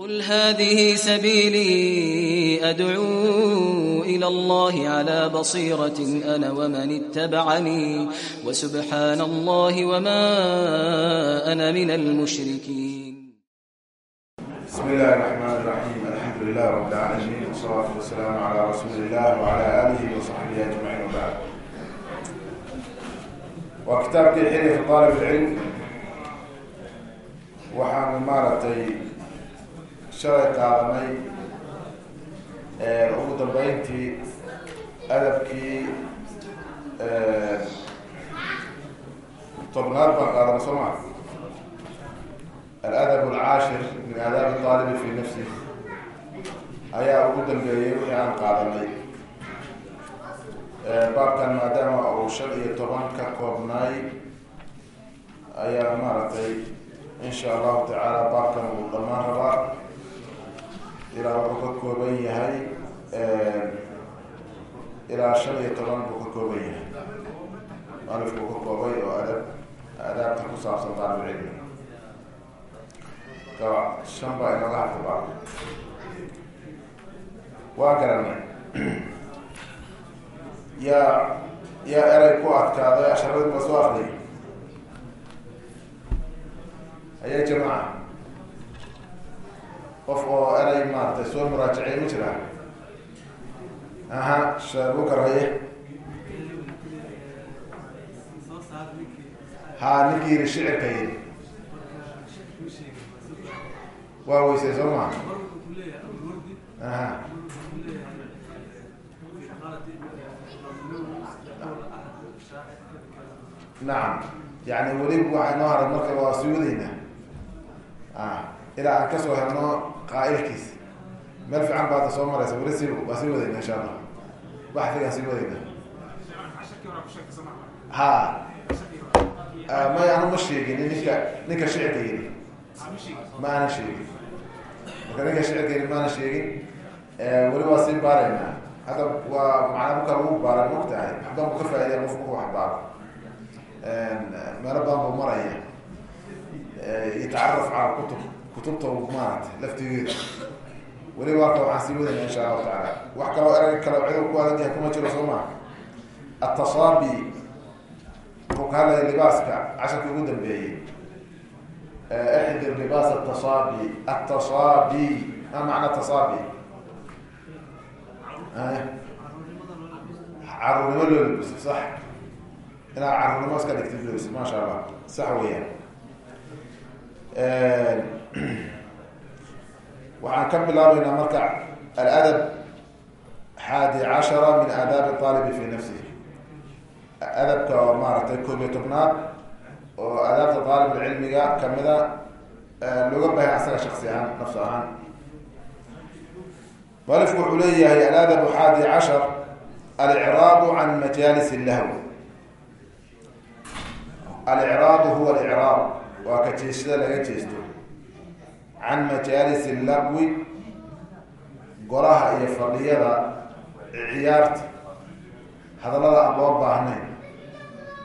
قل هذه سبيلي أدعو إلى الله على بصيرة أنا ومن اتبعني وسبحان الله وما أنا من المشركين بسم الله الرحمن الرحيم الحمد لله رب العالمين والصلاة والسلام على رسول الله وعلى آله وصحبه أجمعين وبعد وكتاب تلحيني في طالب العلم وحان مارتي shalay qaadanay ugu dambeyntii adabkii tobnaad baan qaadanay soo maa aladab alcaashir min aadaabi aalibi fi nafsi. Ayaa ugu dambeeyey wixii aan qaadanay. Baabkan maadaama uu shan iyo toban ka koobnaay ayaa maaragtay in sha allahu tacaala baabkan uu dhammaan rabaa ilaa wuxuu ka kooban yahay ilaa shan iyo toban buu ka kooban yahay. Malifkuu ka koobay oo adab adaabta ku saabsan taalibcilmi ka shan baa inooga harta baab waa garanay yaa yaa erey ku adkaaday asharadii ma soo akriy ayaa jamaca qof oo eray maaragtay soo muraajacey ma jiraa aha sheegu garaye ha ninkii yiri shicirka yiri waa weysay soo maa aha. Nacam yani weli waxay noo haray marka waa sii wadaynaa. Ilaa aan ka soo helno qaailkiis. Meel fiican baada soo maraysa weli si waa sii wadayna insha allah. Baxdigaan sii wadayna ha may anu ma sheegin ninka ninka shicirka yiri ma ana sheegin. Marka ninka shicirka yiri maana sheegin weli waa sii baaraynaa hadda waa macna marka lagu baara mogtahay waxbaan bu ka faaidaya qof wax baaro. Meelo badan buu maraya yatacaraf cala kutub kutubta maaragtay laftigeeda weli waaka waxaan sii wadayna insha allahu tacaala wax kaloo erag kaloo cidow ku adag yahay kuma jiro soo maa atasaabi wuxuu ka libaaska casharkii ugu dambeeyey. Ixdir libaas atasaabi atasaabi ma macna tasaabi caruurnimo loo labiso sax. Inaad caruurnimo iska dhigtid labiso maasha allah. Sax weeyaan waxaan ka bilaabeynaa marka aladab xaadi cashara min aadaabi aalibi fi nafsihi. Adabka oo maaragtay koob iyo tobnaad oo aadaabta aalibulcilmiga kamida looga bahay asaga shaksi ahaan nafs ahaan. Mualifku wuxuu leeyahay aladab xaadi cashar alicraadu can majaalis lahw alicraadu huwa alicraab. Waa ka jeesada laga jeesto can majaalis lagwi golaha iyo fadhiyada ciyaarta hadallada aan loo baahnayn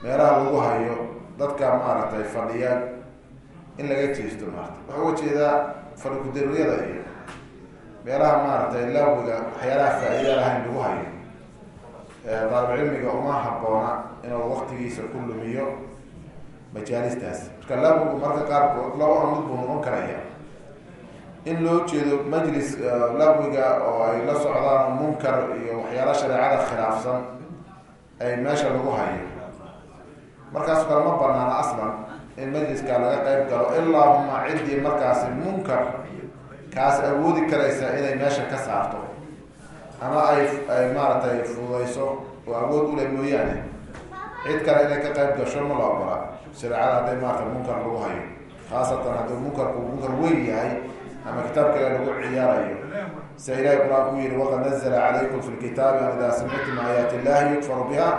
meelaha lagu hayo dadka maaragtay fadhiya in laga jeesto maarata waxaa uga jeedaa fadhi kudaruryada iyo meelaha maaragtay lagwiga waxyaalaha faa-ida lahayn lagu hayo daalibcilmiga uma haboona inuu waktigiisa ku lumiyo majaalistaas marka lagwigu marka qaarkood laba mid buu noqon karaya in loo jeedo majlis lagwiga oo ay la socdaan munkar iyo waxyaala shareecada khilaafsan ay meesha lagu hayo. Markaas kale ma banaana aslan in majliska laga qeyb galo ilaahuma ciddii markaasi munkar kaas awoodi karaysa inay meesha ka saarto. Ama ay ay maaragtay fududayso oo awood ule mooyaane. Cid kale inay ka qeyb gasho ma la ogola. Shareecada hadday maarata munkar lagu hayo khaasatan hadduu munkarku munkar weyn yahay ama kitaab kale lagu ciyaarayo. Sida ilahi qur'aan ku yihi waqad nazla calaykum fi lkitaabi an idaa samictum aayaat illahi yukfaru biha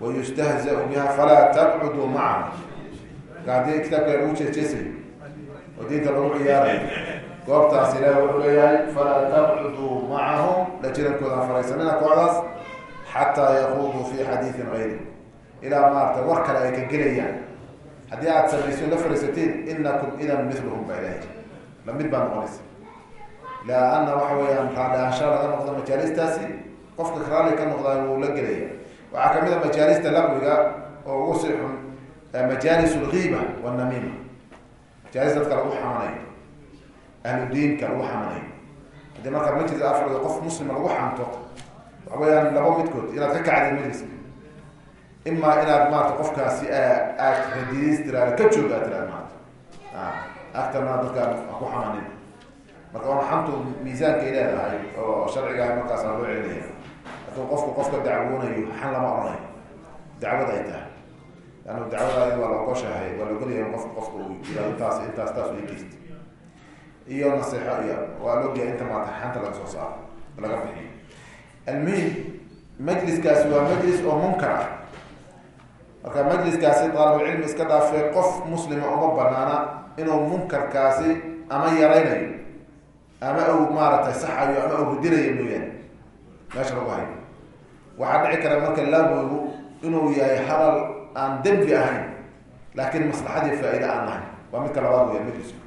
wayustahzau biha falaa tabcuduu macaha haddii kitaab kale lagu jeejeesayo oo diinta lagu ciyaarayo goobtaas ilahi wuxuu leeyahay falaa tabcuduu macahum. La jirankoodan faraysanina kooxdaas xataa yaquuduu fi xadiidin gayri. Ilaa maarata war kale ay ka gelayaan. Haddii aad samayso la fariisatiin inakum idan miluhum baa ilahay la mid baa noqonaysa laana waxa weeyaan raalli ahaansha laga noqdo majaalistaasi qofka raalli ka noqdaa wuu la gelaya waxaa ka mid a majaalista laqwiga oo ugu sii xun majaalis lgiiba wanamiima majaalis dadka lagu xamanayo ahlu diinka lagu xamanayo. Haddii markaa majlis afriga qof muslima lagu xanto waxa weyaan laba midkood inaad ka kacday majliska imaa inaad maarata qofkaasi aad radiis tiraada ka joog aad tiraada maarata agtana dadka ku xamanin marka on xantu miisaankay leedahay oo sharciga markaas aa loo celinaya hadduu qofku qofka dacwoonayo xan lama oranayo dacwad ay tahay. Leanna dacwadaadi waa laogoshahay waa laogolyahay qofka qofka uu yia intaas intaas taas u geysta iyo naseexo iyo waa laogyahay inta maata xanta laga soo saaro laga bixiyo. Almuhim majliskaasi waa majlis oo munkar ah. Marka majliskaasi daalibulcilmi iska dhaafee qof muslima uma banaana inuu munkarkaasi ama yaraynayo ama uu maaragtay saxayo ama uu ridinayo mooyaane. Meesha lagu hayo. Waxaa dhici kara marka laawigu inuu yahay hadal aan dembi ahayn laakiin maslaxadii faa-ide aan lahayn. Waa midka labaad weya majlisku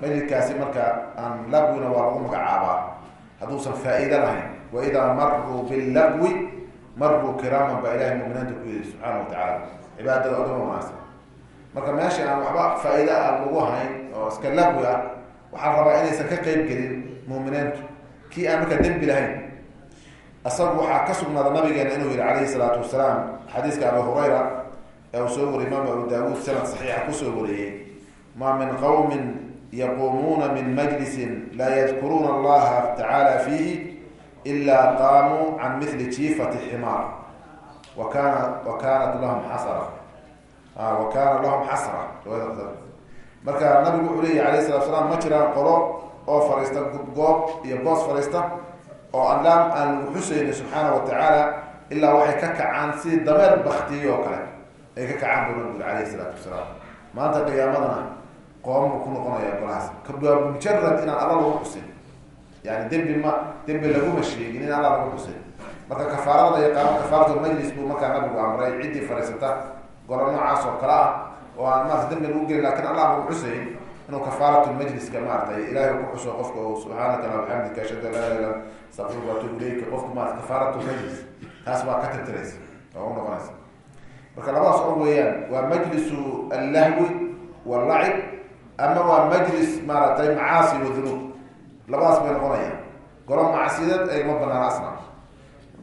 majliskaasi marka aan lagwina waa lagu magacaabaa. Hadduusan faa-iide lahayn. Waidaa maruu billagwi maruu kiraaman baa ilahay muminiinta ku yidhi subxaana wa tacaala cibaadada odama wanaagsan marka meesha aan waxba faa-iide aan lagu hayn oo iska lagwi ah waxaan rabaa inaysan ka qeyb gelin muuminiintu. Kii aan markaa dembi lahayn isagu waxaa ka sugnaada nabigeena inuu yihi calayhi salaatu wasalaam xadiiska abu hurayra ee uu soo wariyay imaam abu daawuud sanad saxiixa ku soo wariyey. Maa min qowmin yaquumuuna min majlisin laa yadkuruuna allaha tacaala fiihi ilaa qaamuu can mili jiifati ximaar. Wa kaana wa kaanat lahum xasara wa kaana lahum xasra marka nabigu wuxuu leeyahy alayh salatu salaam ma jiraan qolo oo fariista goob iyo boos fariista oo allaam aan lagu xusayni subxaana wa tacaala ilaa waxay ka kacaan sidii dameer baktiye oo kale. Ay ka kacaan buu nabigu alayhi salaatu wasalaam. Maanta qiyaamadana qoombu ku noqonaya golahaas. Kabaa mujarad inaan alla lagu xusin yani dembi ma dembi laguma sheegin in alla lagu xusin marka kafaarada la yaqaano kafaaratu majlis buu markaa nabigu amray ciddii fariisata golo noocaas oo kale ah oo aan maarata dembi lagu gelin laakiin allah lagu xusayn inuu kafaaratu majliska maaratay ilahay ku xuso qofka subxaanaka la bxamdika ashhadu an laa ila ila astaqfiruka atubu ilayka. Qofka maarata kafaaratu majlis taas baa ka tirtiraysa oo u noqonaysa. Marka labadaas oo weeyaan waa majlisu allahwi wallacib ama waa majlis maaratay macaasi wadunuub labadaas bay noqonayaan. Golo macsiyad ay ma banaan asna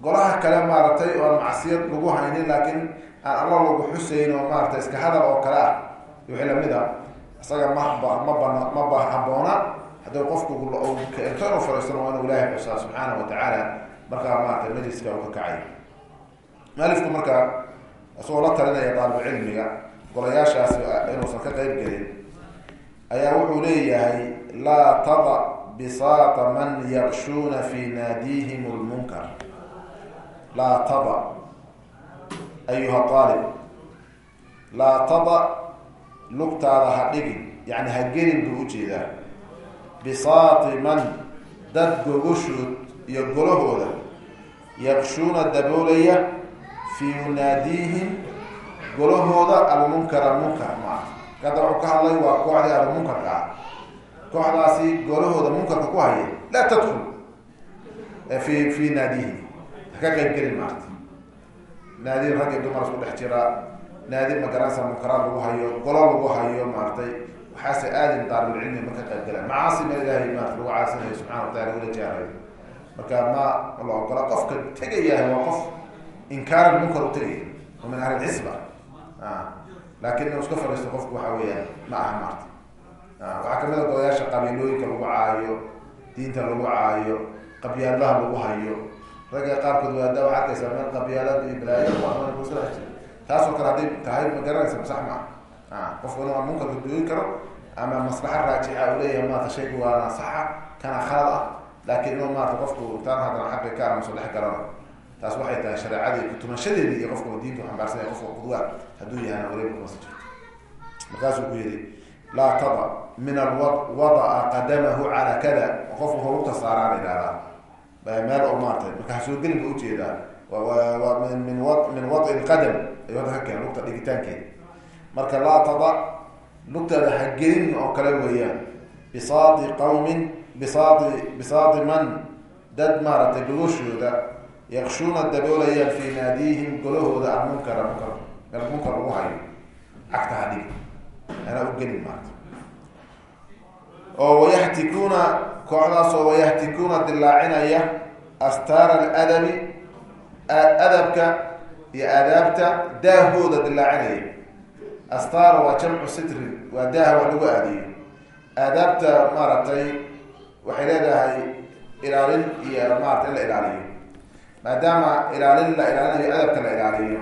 golaha kale maaratay oo aan macsiyad lagu haynin laakiin aan alla lagu xusayn oo maarata iska hadal oo kale ah. Wixii la mid a isaga ma ma bana ma ba haboona. Haddii qofku keento inuu fariisano waa inuu ilaahay xusaa subxaana wa tacaala. Markaa maarata majliska uu ka kacay. Maalifku markaa isagoo la talinaya daalibcilmiga golayaashaasi inuusan ka qeyb gelin ayaa wuxuu leeyahay laa tada bisaata man yakshuuna fi naadihim lmunkar laa tada ayuha aalib laa tada lugtaada ha dhigin yani ha gelin buu u jeedaa bisaati man dad gogoshood iyo golahooda yakshuuna daboolaya fii naadiihim golahooda almunkara munkar maa hadda wuxuu ka hadlay waa kooxdii almunkarka ah kooxdaasi golahooda munkarka ku haya laa tadkul fi fi haka qeyb gelin maarta naadi rag iyo dumar isku dhex jira naadi magaranaysa munkaraad lagu hayo golo lagu hayo maaragtay waxaase aadin daarulcilmi ma ka qayb galaan macaasi ma ilaahay maarata lagu caasinayo subxana wa taala jaarayo marka ma la ogola qofka tegayahay waa qof inkaaran munkar u tegaya oo min ahli lxisba laakin inuu iska fadhiisto qofku waxa weeyaan ma aha maarta waxaa ka mid a golayaasha qabiilooyinka lagu caayo diinta lagu caayo qabyaalaha lagu hayo ragga qaarkood waada waxaa arkaysaa meel qabyaalad iyo balaayo taasoo kale hadday tahay ma garanaysa sax maa qofku inuu munkarka dooyi karo ama maslaxa raajixa u leeyahay maarata shaygu waana saxa kana khalad ah. Laakiin inuu maarata qofku taan haddana xaqi ka amaso dhex galana taas waxay tahay shareecadii kutumashadeedii iyo qofka diinta xambaarsan qofka qudwa hadduu yahana waliba kumasa jirto markaasuu ku yihi laa tada min alwad wada'a qadamahu cala kada. Qofku horugta saaraan ihahdaa meel oo maaratay marka hasoo gelin ba u jeedaa waa min min wa min wadi lqadam ay hadda lugta dhigitaankeeda marka laa tada lugtaada ha gelin oo kale weeyaan. Bisaadi qawmin bisaadi bisaadi man. Dad maaragtay gogashooda yakshuuna daboolayaan fii naadiyihim golahooda almunkara munkar meel munkar lagu hayo. Cagta hadhig anaa u gelin maarta oo wayaxtikuuna kooxdaas oo wayaxtikuuna dilaacinaya astaara aladabi adabka iyo aadaabta daahooda dilaacinaya astaara waa jamcu sitrin waa daaha wax lagu aadiyo aadaabta maaragtay waxay leedahay ilaalin iyo maarata in la ilaaliyo. Maadaama ilaalin la ilaalinayo adabka la ilaaliyo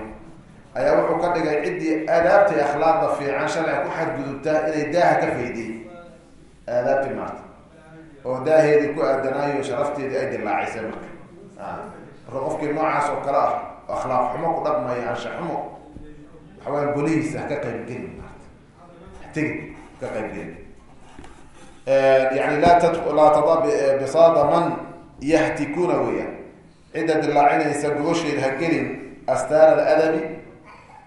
ayaa wuxuu ka dhigay ciddii aadaabta iyo akhlaaqda fiican sharciga ku xadgudubtaa inay daaha ka faydiy aadaabtii maarta oo daaheedii ku aadanaayo sharafteedii ay dilaacisay marka. Marka qofkii noocaas oo kale ah akhlaaq xumo ku dhaqmaya ansha xumo waxawaya golihiisa haka qaybgeli maarta. Hategi ka qaybgeli yani laa t laa tada bisaada man yahtikuna weeyaan. Cidda dilaacinaysa gogosheeda ha gelin astaar aladabi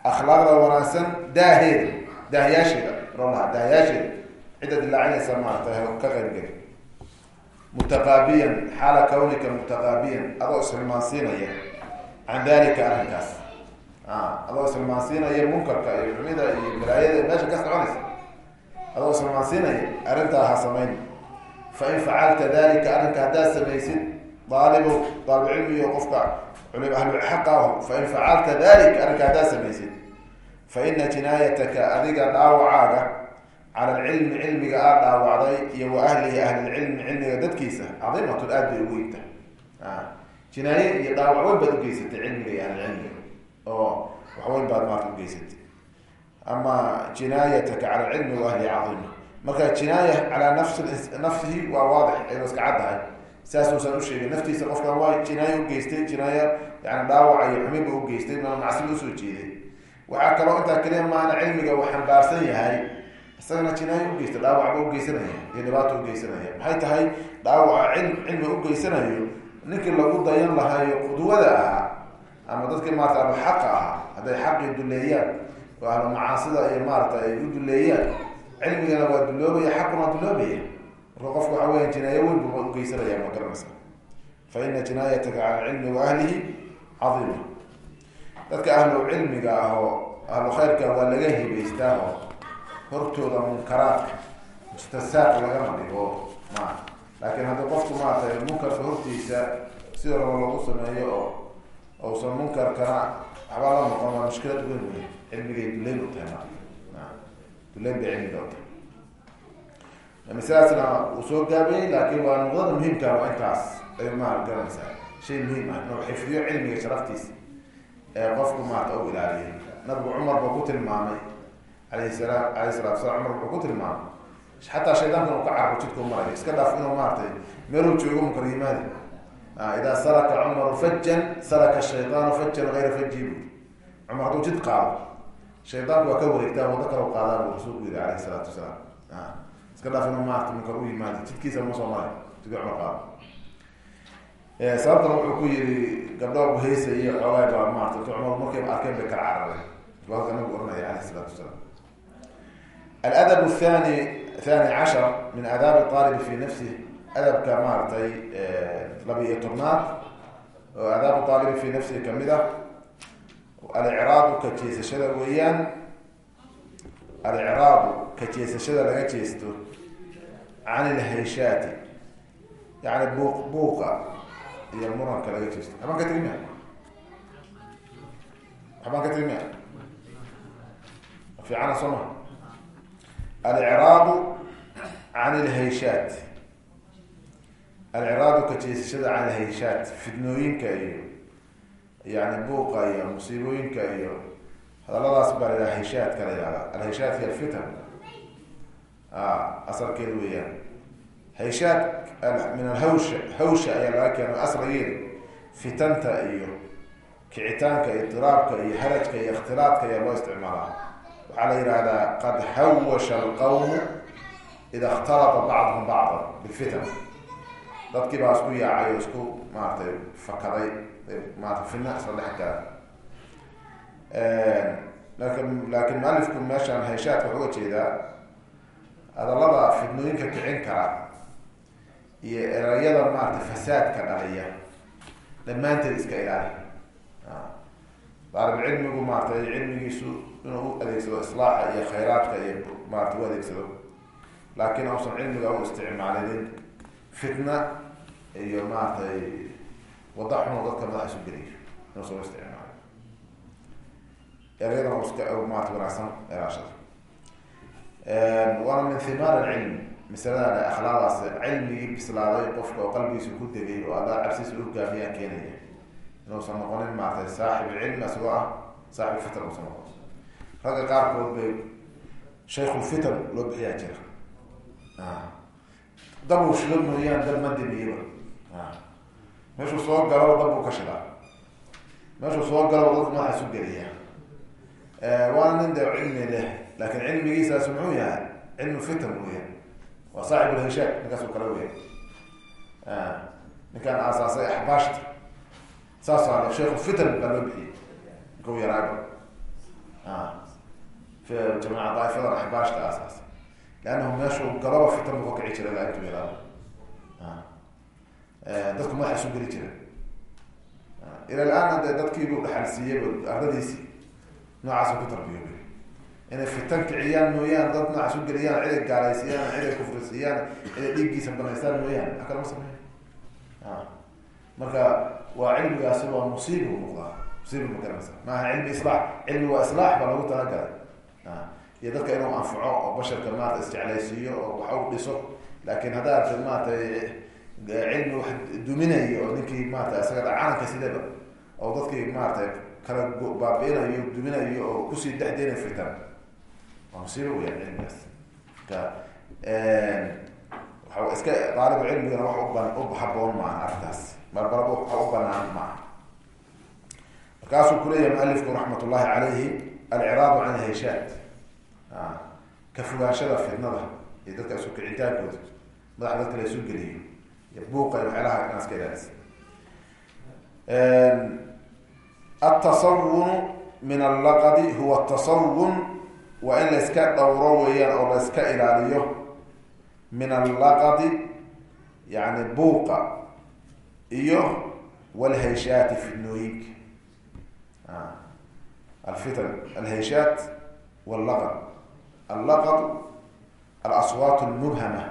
akhlaaqda wanaagsan daaheeda daahyaasheeda rolaha daahyaasheeda cidda dilaacinaysa maarata ka qaybgeli mutaqaabiyan xaala kawnika mutaqaabiyan adoo ishilmaansiinaya can dalika arrinkaas. Adoo ishilmaansiinaya munkarka iyo xumida iyo balaayada meesha ka soconaysa. Adoo ishilmaansiinaya arrintaa ha samayn. Fain facalta dalika arrinka haddaad samaysid daalibu daalibcilmiyo qofka ahluxaqa ah fain facalta dalika arrinka haddaad samaysid faina jinaayataka adiga dhaawacaaga cala alcilmi cilmiga aad dhaawacday iyo wa ahlihi ahlilcilmi cilmiga dadkiisa cadiimatun aad bay ugu yigta jinaaye iyo dhaawac weyn baad ugeysatay cilmiga iyo ahlilcilmiga oo waxweyn baad maarta ugeysatay ama jinaayataka cala alcilmi wa ahlihi cadiima marka jinaaya calaa nafsi nafsihi waa waadix ayadoo iska caddahay saasuusan usheegay naftiisa qofkan waa jinaayo ugeystay jinaaya yani dhaawaca iyo xumiba ugeystay ma macsiba u soo jeeday. Waxaa kaloo intaa keliya maana cilmiga uu xambaarsan yahay isagana jinaayo ugeysta dhaawacba ugeysanaya iyo dhibaata ugeysanaya maxay tahay? Dhaawaca cil cilmi ugeysanayo ninkii lagu dayan lahayo qudwada ahaa ama dadkii maarata ahlu xaqa ahaa hadday xaqii duleeyaan oo ahlu macaasida iyo maarata ay u duleeyaan cilmigana waa duloobaya xaquna waa duloobaya. Marka qofka waxa weya jinaayo weyn buba ugeysanaya ma garanaysa. Fa ina jinaayataka cala cilmi wa ahlihi cadiima. Dadka ahlu cilmiga ah oo ahlu khayrka waa laga hibaystaa oo hortooda munkaraadka mustasaaq lagama dhigo ma. Laakiin haddii qofku maaragtay munkarka hortiisa sida raba lagu sameeyo oo ousan munkarkana waxbaa la noqon waa mushkilad weyn wey cilmigay duleyn u tahay ma. Duleyn bay cilmiga u tahay masaladaasna uu soo gaabiyey laakiin waa nuqdada muhiimka waa intaas ay maal garanaysaa. Shay muhiim ah inuu xifdiyo cilmiga sharaftiisa ee qofku maarata u ilaaliyay nabigu cumar buu ku tilmaamay alayhi salaam alayhi salatu cumar wuxuu ku tilmaamay xataa shaydaankan uu ka marayo iska dhaaf inuu maaratay meeluu joogo mukaryimaadi idaa salaka cumaru fajan salaka shaydaanu fajan hayra faji cumar hadduu jid qaado shaydaanku waa ka wareegtaa wado kale u qaadaa buu rasuulku yihi alayhi salaatu wasalaam iska dhaaf inuu munkar u yimaado jidkiisa ma soo maray jidka cumar qaado sababtana wuxuu ku yihi gabdho heysa iyo xoogaa baa maarata cumar markayba arkeen bay kala carareen waa halka nabigu oranaya alayh isalaatu wasalaam aladab athani thani cashar min aadaabi aalibi fi nafsih adabka maaragtay laba-iyo tobnaad oo aadaabu aalibi fi nafsihi ka mid ah alicraadu ka jeesashada weeyaan alicraadu ka jeesashada laga jeesto can ilhayshaati yani buuq buuqa iyo muranka laga jeesto waxbaan ka tegi mia waxbaan ka tegi mia fiicana soo ma alicraadu can ilhayshaat alicraadu ka jeesashada can ilhayshaat fidnooyinka iyo yani buuqa iyo musiibooyinka iyo hadaladaas baa la hayshaadka la yihahda alhayshaat hiy alfitan asalkeeda weeyaan hayshaad min alhawsha hawsha ayaa laga keena asrigeedu fitanta iyo kicitaanka idiraabka iyo harajka iyo ikhtilaadka ayaa loo isticmaalaa waxaa la yihahdaa qad hawasha alqawmu ida اkhtalata bacduhum bacda bilfitan dadkii baa isku yaacay oo isku maaratay fakaday maarata fina isla dhex gala laakiin laakin mualifku meeshaan hayshaadka wuxuu uga jeedaa hadallada fidnooyinka kicin kara iyo erayada maarata fasaadka dhaliya dhammaanteed iska ilaali. Daalibcilmigu maaratay cilmigiisu inuu u adeegsado islaaxa iyo khayraadka iyo maarata u adeegsado. Laakiin ausan cilmiga u isticmaalinin fitna iyo maaragtay wada xuno dadka madaxa isu geliyo inuusan u isticmaali erayadan iska maarata wanaagsan eraashada. Waana min himaar alcilmi masalada akhlaaqdaas cilmigii bislaaday qofka oo qalbigiisa ku degay oo alla cabsiisa u hogaamiyaan keenaya. Inuusan noqonin maaratay saaxib cilmi asagoo ah saaxib fitan usan noqon ragga qaarkood bay shaykhulfitan loo bixiyaa jira dabuu shilo mooyaan dab ma dimiyaba meeshuu soo galaba dabbuu ka shilaa meeshuu soo galaba dadka madaxa isu geliya waana nin de cilmi leh laakin cilmigiisaas muxuu yahay cilmu fitan weya waa saaxib lheshaad ninkaas kale weya ninkaan aasaasay axbaashta saas a sheikhu fitan baa loo bixiyey ninka yaraago jamaca daaifyadan axbaashta aasaas leannahu meeshuu galaba fitan buu ka kici jiray laa intuu yaraado dadku madaxa isu geli jira ila laana de dadkiibuu dhaxalsiiyeyba ardadiisii noocaasa ku tarbiyoobay inay fitan kiciyaan mooyaan dad noocaas u geliyaan ciday gaalaysiiyaan ciday kufrisiiyaan ciday dhiiggiisa banaystaan mooyaan a kalama sameyn marka waa cilmigaasi waa musiiba noqdaa musiiba ma garanaysa maaha cilmi islaax cilmi waa islaax baa lagu talagalay iyo dadka inuu anfaco oo basharka maarata isjeclaysiiyo oo wax u dhiso. Laakin haddaa artid maaratay cilmi wax duminayo oo ninkii maarata isaga calanka sidaba oo dadkii maaratay kala baabiinayo duminayo oo ku sii dexdeyna fitan. Waa musiiba weya cilmigaas. Marka waa iska daalibu cilmigana wax u haboon maaha arrintaas marbalaba waxa u banaan maaha. Markaasuu kuleeyahay mualifku raxmat ullahi calayhi alciraadu can alheshaad ka fogaanshada fitnada iyo dadka isu kicitaankooda madaxa dadka la isu geliyo iyo buuqa iyo waxyaalaha inaa iska ilaalisa atasawun min allaqadi huwa tasawun waa in la iska dhowro weeyaan oo la iska ilaaliyo. Min allaqadi yani buuqa iyo walhayshaati fitnooyinka. Alfitan alhayshaat wallaqad allaqad alaswaat lmubhama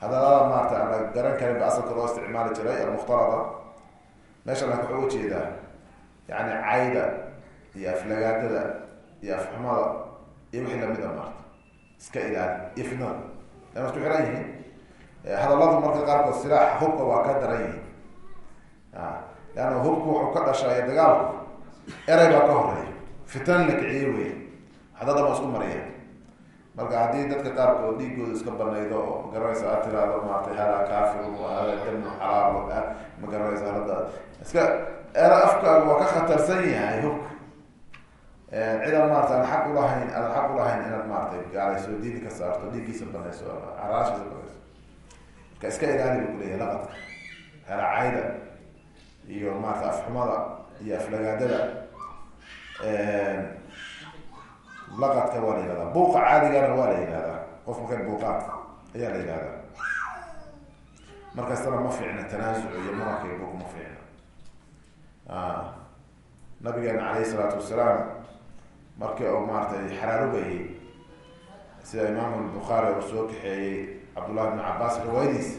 hadalada maarata aan la garan karin ba asalka loo isticmaali jiray almukhtarada meeshan laka waxuu u jeedaa yani cayda iyo aflagaadada iyo afxumada iyo wixii lamida maarta iska ilaali iyo fitnada lama isku xiran yihiin hadalladu marka qaarkood silaax hubka waa ka daran yihiin leanna hubku wuxuu ka dhashaa iyo dagaalku erey baa ka horreeya fitan la kiciye wey hadadama isku mariya marka haddii dadka qaarkood dhiigooda iska banaydo oo magaranaysa aad tiraado maarata hada kaafirun hada damu xalaal ma garanaysa hadda. Iska afkaagu waa ka khatarsan yahay hubka. Cidaan maarata aan xaq ulahayn aadan xaq ulahayn inaad maaratay gaalayso diini ka saarto dhiiggiisa banayso caraashiisa banayso. Marka iska ilaali bu kuleeyahy laqadka halacayda iyo maarata afxumada iyo aflagaadada laqadka waa la yihahdaa buuqa caadigana waa la yihahdaa qof markay buuqaan ayaa la yihahdaa markastana ma fiicna tanaasuc iyo muranka buuq ma fiicna. Nabigeena caleyhi salaatu wasalaam markii uu maaratay xaraarubayay sida imaam lbukhaari uu soo kaxeeyey cabdullahi bn cabaas riwaayadiisa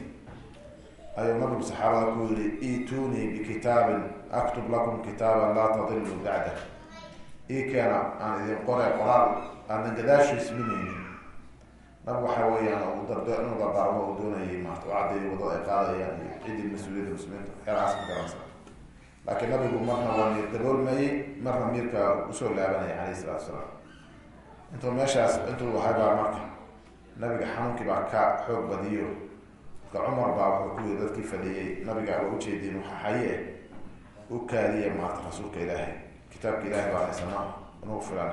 ayuu nabigu saxaabada ku yihi itunii bikitaabin aktub lakum kitaaban laa tadiluu bacda ii keena aan idin qore qoraal aanan gadaashiis lumaynin nabigu waxa weeyaan dardo inuu dardaarmo uu doonayay maarta oo cadday waddada ay qaadayaan iyo ciddii mas'uuliyadda muslimiinta waxyaalahaas ka garanaysa laakiin nabigu marna waa miir daboolmayey marna miirka u soo laabanaya caleyhi salatu asalaam intuu meeshaas intuu ahaybaa marka nabiga xanuunkii baa ka xoog badiyo. Marka cumar baa wuxuu ku yiri dadkii fadhiyey nabiga waa ujeediin waxa haye u kaadiya maarta rasuulka ilaahay kitaabka ilahay baa haysanaa nagu filan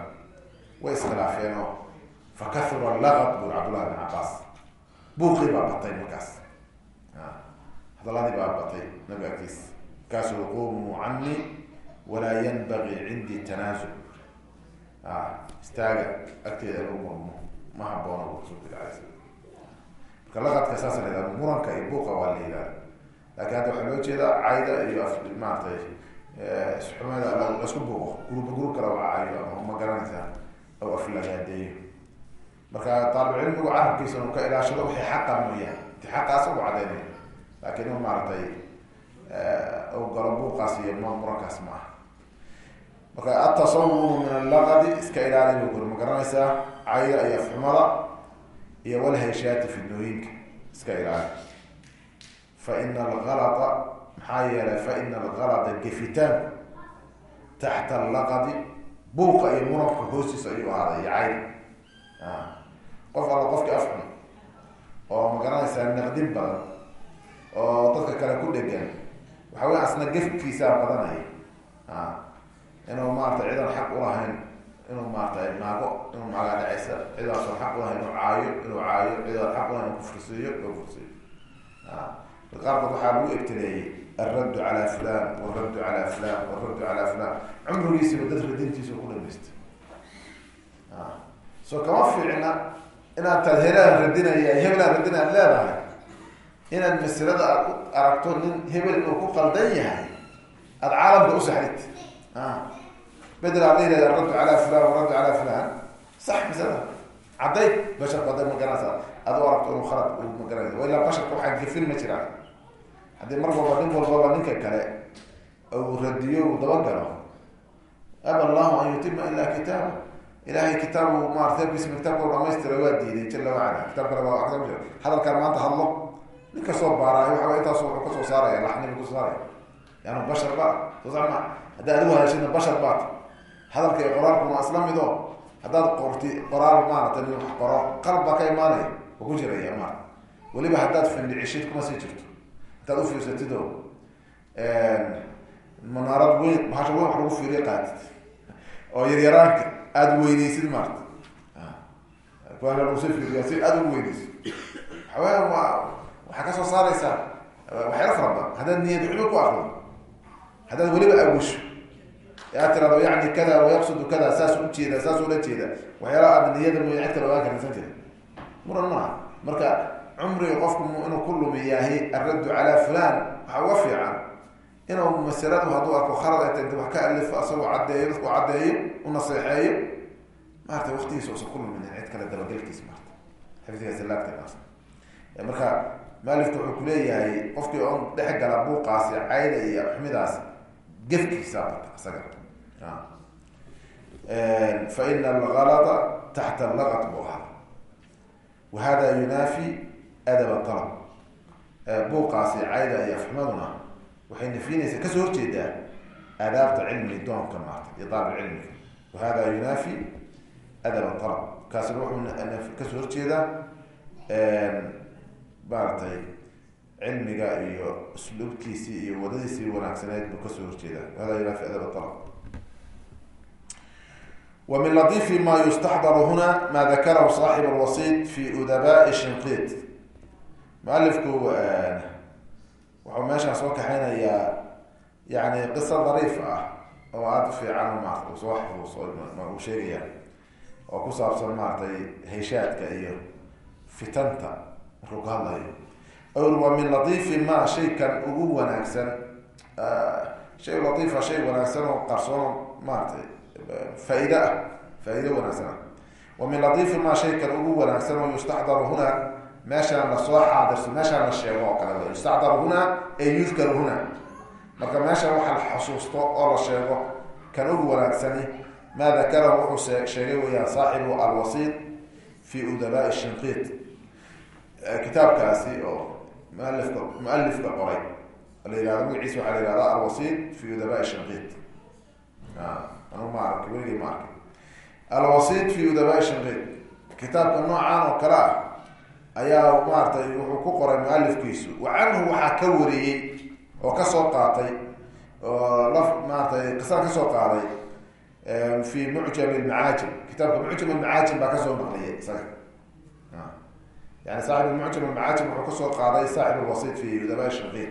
way iskhilaafeen oo fakahura laqad buri cabdullahi bin cabaas buuqii baa batay markaas hadaladii baa batay nabiga agtiis markaasuu qumuu canii walaa yanbagii cindii tanaasuc istaaga agteeda lagu murmo ma haboono rasuulka ila alay slam marka laqadka saasa la yihahda muranka iyo buuqa waa la yihahda laakiin hadda waxaa loo jeedaa cayda iyo maaratay isxumada lasku buuqo. Gruba grub kala wacayo ama ma garanaysaa aw aflagaadeeyo marka taalibcilmigu carabkiisa inu ka ilaashado wixii xaqa mooyaane inti xaqaas ugu cadaynayo laakiin in maaratay u galo buuqaas iyo m murankaas ma aha. Marka atasawuru min allaqadi iska ilaali bu kuri ma garanaysaa. Cayda iyo afxumada iyo walhayshaati fidnooyinka iska ilaali. Fa ina algalata maxaa yeelay fa ina algalata gefitaanku taxta allaqadi buuqa iyo muranka hoostiisa ayuu ahaaday iyo cayda qof alla qofkii afxun oo ma garanaysaa naqdin badan oo dadka kale ku dhegan waxa wey asna gefkiisaa badanaya inuu maarata cidan xaq ulahayn inuu maarata naago inuu maagaa dhacaysa cidaaso xaq ulahayn inuu caayo inuu caayo cidaan xaq ulahayn kufursiiyo inuu kufursiiyo qaarkood waxaa lagu egtileeyey alraddu calaa fulan waraddu calaa fulan waraddu calaa fulan cumrigiisiba dad radintiisa ku dhamaystay. So kama fiicna inaad taad helaan radinaya hebelaan radina ad leedahay. Inaad maslada aad u aragto nin hebel inuu ku qaldan yahay aada caalamka usaxrid bedel aad leedahay araddu calaa fulan waraddu calaa fulan sax maslada cadday basharku hadday ma garanaysa aad u aragto inuu khalad u ma garanaysa wa ilaa basharka waxaa gefin ma jiraan haddii mar walba nin walbaba ninka kale uu radiyo uu dabagalo aba allahu an yutima ila kitaaba. Ilahay kitaabu maarata bismi kitaabka dhamaystira waa diiday jala wacala kitaab kale waa akta jira. Hadalkaan maanta hadlo. Nin ka soo baaraayo waxa intaas wuxuu ka soo saaraya laxnibu ka soo saaraya. Yani bashar ba soo saa ma haddaa adigu hadashidna bashar baat hadalka iyo qoraalku waa isla mid oo haddaad qorti qoraal maarata qoro qalab baa ka imaanaya oo ku jiraya maarata weliba haddaad findhicishid kuma sii jirto intaad ufiirsatid oo munaarad weyn bahasha weyn wax lagu fiiriya qaatid. Oo yaryaraanka aada weyneysid maarta kusi fiiriya si aada ugu weyneysid waxawaya waa waxaa ka soo saaraysaa waxyaala fara badan. Haddaad niyad xumo ku akrido haddaad weliba awisho ee aad tirado yani kada wayaqsudu kada saas ujeeda saas ula jeeda. Waxyaala aad niyada mooya cid kale ogaan karinsan jira muran maaha marka cumriga qofku inuu ku lumiyaahi alraddu calaa fulan waxaa uga fiican inuu masaladu hadduu arko khalad ay tainta wax ka alifo asagoo caddeeyo dadku caddeeyo u naseexeeyo maarata waktigiisa usan ku luminin cid kale dabagelkiisa maarta. Xifdiga silaadkanaas marka maalifka wuxuu kuleeyahay qofkii on dhex gala buuqaasi cayda iyo xumidaas gefkiisa bata isaga. Fa ina algalata taxta allaqat bu ahaa wa hada yunaafi adab alab buuqaasi cayda iyo xumaduna waxay nafinaysaa ka soo horjeedaa aadaabta cilmi doonka maarta iyo daabc cilmiga wa hada yunaafi adab alab kaasina wuxuu ka soo horjeedaa maaratay cilmiga iyo usluubkiisii iyo wadadiisii wanaagsaneyd buu ka soo horjeedaa hada yunaafi adab alab min latiifi ma yustaxdaru huna ma dakarahu saaxib alwasiid fi udabai shinqid mualifku wuxuu meeshaan soo kaxaynayaa yani qisa dariif ah oo aada fiican maarata soo uu sheegaya oo ku saabsan maaratay hayshaadka iyo fitanta markuu ka hadlayo. Wa min latiifi ma shaykan ugu wanaagsan shay latiifa shay wanaagsan oo qarsoon maaratay faa-ide ah faa-iide wanaagsan. Ah wa min latiifi ma shaykan ugu wanaagsan oo yustaxdaru huna meeshaan la soo xaadirso meeshaan la sheego oo kale. Yustacdaru huna ee yudkaru huna. Marka meeshaan waxa la xusuusto oo la sheego kan ugu wanaagsani maa dakarahu wuxuu sheegay weyaan saaxibu alwasiid fi udabai shinqid kitaabkaasi oo mualifka mualifka qoray. La yihahdo magaciisa waxaa la yihahda alwasiid fi udabai shinqid anu ma arki weligay ma arki alwasiid fi udabai shinqid kitaabka noocan oo kale ah ayaa maaratay wuxuu ku qoray mualifkiisu. Wa waxaa ka wariyey oo ka soo qaatay oo la maaratay qisada ka soo qaaday fi mucjam lmacaajim kitaabka mucjam lmacaajim baa ka soo naqliyay isaga. Yani saaxib mucjam lmacaajim wuxuu ka soo qaaday saaxib lwasiid fi udaba shinqid